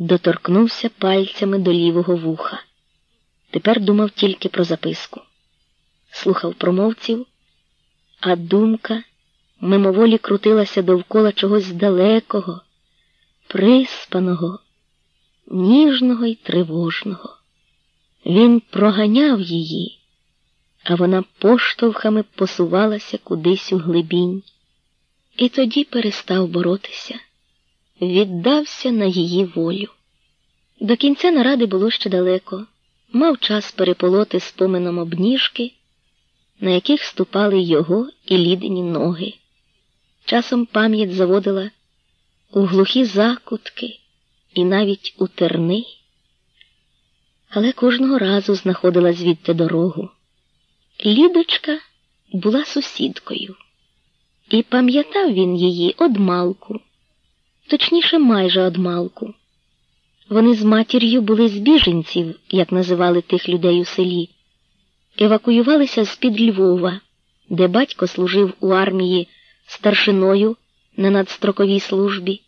доторкнувся пальцями до лівого вуха. Тепер думав тільки про записку. Слухав промовців, а думка мимоволі крутилася довкола чогось далекого, приспаного, ніжного й тривожного. Він проганяв її, а вона поштовхами посувалася кудись у глибінь. І тоді перестав боротися, віддався на її волю. До кінця наради було ще далеко, мав час переполоти спомином обніжки, на яких ступали його і лідені ноги. Часом пам'ять заводила у глухі закутки і навіть у терни, але кожного разу знаходила звідти дорогу. Лідочка була сусідкою, і пам'ятав він її одмалку, точніше, майже одмалку. Вони з матір'ю були з біженців, як називали тих людей у селі, евакуювалися з-під Львова, де батько служив у армії старшиною на надстроковій службі.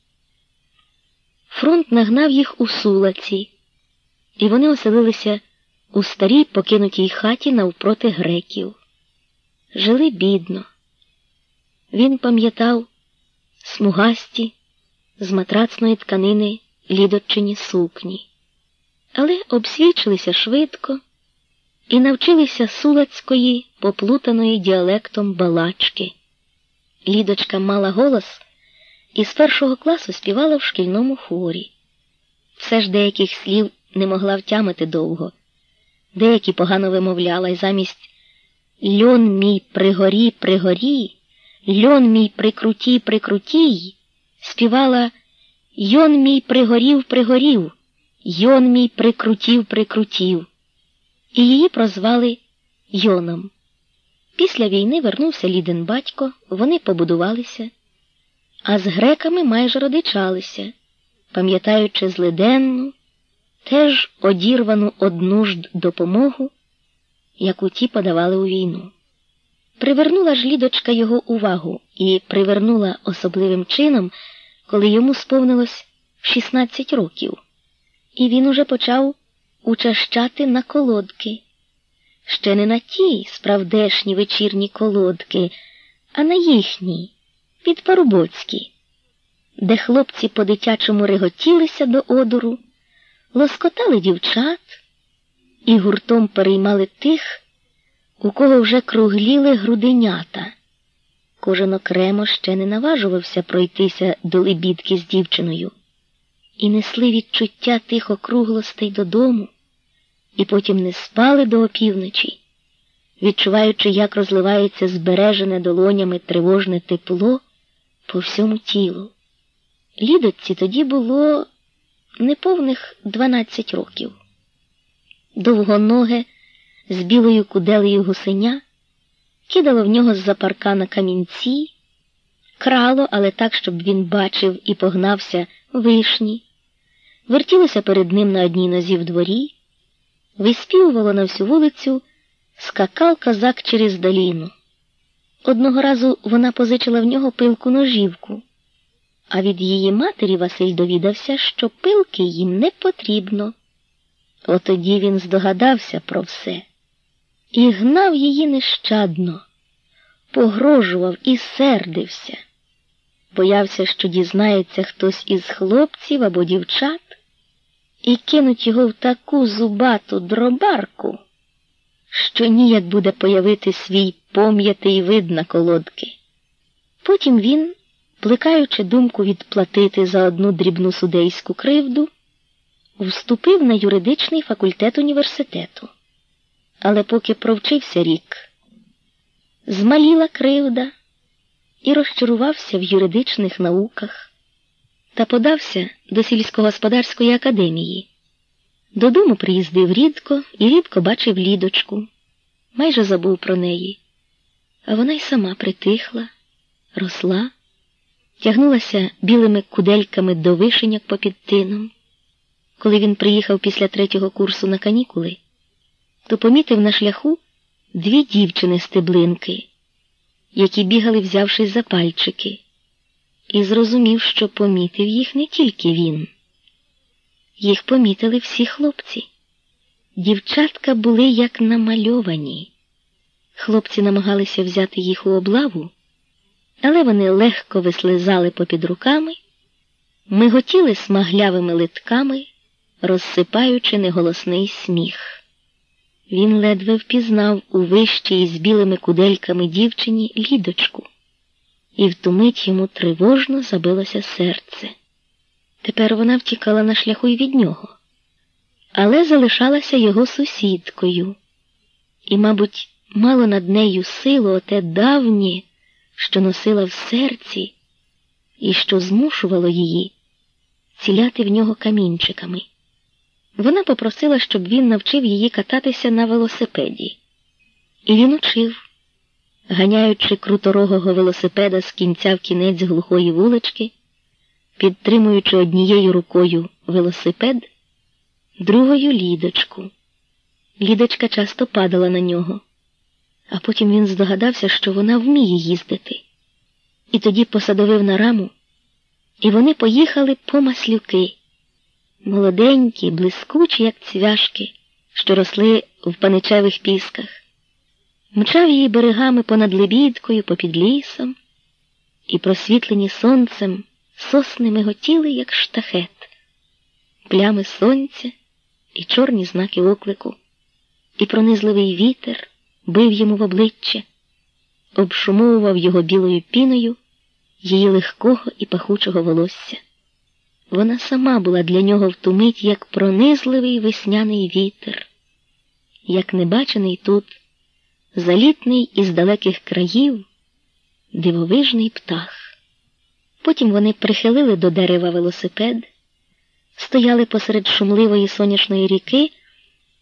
Фронт нагнав їх у сулаці, і вони оселилися у старій покинутій хаті навпроти греків. Жили бідно. Він пам'ятав смугасті з матрацної тканини лідочині сукні, але обсвічилися швидко і навчилися сулацької, поплутаної діалектом балачки. Лідочка мала голос і з першого класу співала в шкільному хорі. Все ж деяких слів не могла втямити довго, деякі погано вимовляла і замість льон мій пригорі, пригорі, льон мій прикруті, прикрутій, співала Йон мій пригорів, пригорів, йон мій прикрутів, прикрутів. І її прозвали Йоном. Після війни вернувся Лідин батько, вони побудувалися, а з греками майже родичалися, пам'ятаючи злиденну, теж одірвану од нужд допомогу, яку ті подавали у війну. Привернула ж лідочка його увагу і привернула особливим чином, коли йому сповнилось 16 років, і він уже почав учащати на колодки ще не на ті справдешні вечірні колодки, а на їхні, підпарубоцькі, де хлопці по дитячому реготілися до одору, лоскотали дівчат і гуртом переймали тих, у кого вже кругліли груденята. Кожен окремо ще не наважувався пройтися до лебідки з дівчиною, і несли відчуття тих округлостей додому і потім не спали до опівночі, відчуваючи, як розливається збережене долонями тривожне тепло по всьому тілу. Лідочці тоді було неповних дванадцять років. Довгоноге з білою куделею гусеня кидало в нього з-за паркана камінці, крало, але так, щоб він бачив і погнався вишні, вертілося перед ним на одній нозі в дворі виспівувала на всю вулицю, скакав козак через доліну. Одного разу вона позичила в нього пилку ножівку, а від її матері Василь довідався, що пилки їм не потрібно. Отоді він здогадався про все і гнав її нещадно, погрожував і сердився. Боявся, що дізнається хтось із хлопців або дівчат і кинуть його в таку зубату дробарку, що ніяк буде появити свій пом'ятий вид на колодки. Потім він, плекаючи думку відплатити за одну дрібну судейську кривду, вступив на юридичний факультет університету. Але поки провчився рік, змаліла кривда і розчарувався в юридичних науках та подався до сільськогосподарської академії. Додому приїздив рідко і рідко бачив лідочку, майже забув про неї. А вона й сама притихла, росла, тягнулася білими кудельками до вишеньок попід тином. Коли він приїхав після третього курсу на канікули, то помітив на шляху дві дівчини стеблинки, які бігали, взявшись за пальчики і зрозумів, що помітив їх не тільки він. їх помітили всі хлопці. Дівчатка були як намальовані. Хлопці намагалися взяти їх у облаву, але вони легко вислизали попід руками, миготіли смаглявими литками, розсипаючи неголосний сміх. Він ледве впізнав у вищій з білими кудельками дівчині лідочку, і в ту мить йому тривожно забилося серце. Тепер вона втікала на шляху й від нього, але залишалася його сусідкою, і, мабуть, мало над нею силу оте давнє, що носила в серці, і що змушувало її ціляти в нього камінчиками. Вона попросила, щоб він навчив її кататися на велосипеді. І він учив, ганяючи круторогого велосипеда з кінця в кінець глухої вулички, підтримуючи однією рукою велосипед, другою лідочку. Лідочка часто падала на нього, а потім він здогадався, що вона вміє їздити, і тоді посадовив на раму, і вони поїхали по маслюки молоденькі, блискучі, як цвяшки, що росли в паничевих пісках, мчав її берегами понад лебідкою, попід лісом, і просвітлені сонцем сосни миготіли, як штахет, плями сонця і чорні знаки оклику, і пронизливий вітер бив йому в обличчя, обшумовував його білою піною її легкого і пахучого волосся. Вона сама була для нього в ту мить, як пронизливий весняний вітер, як небачений тут, залітний із далеких країв, дивовижний птах. Потім вони прихилили до дерева велосипед, стояли посеред шумливої сонячної ріки.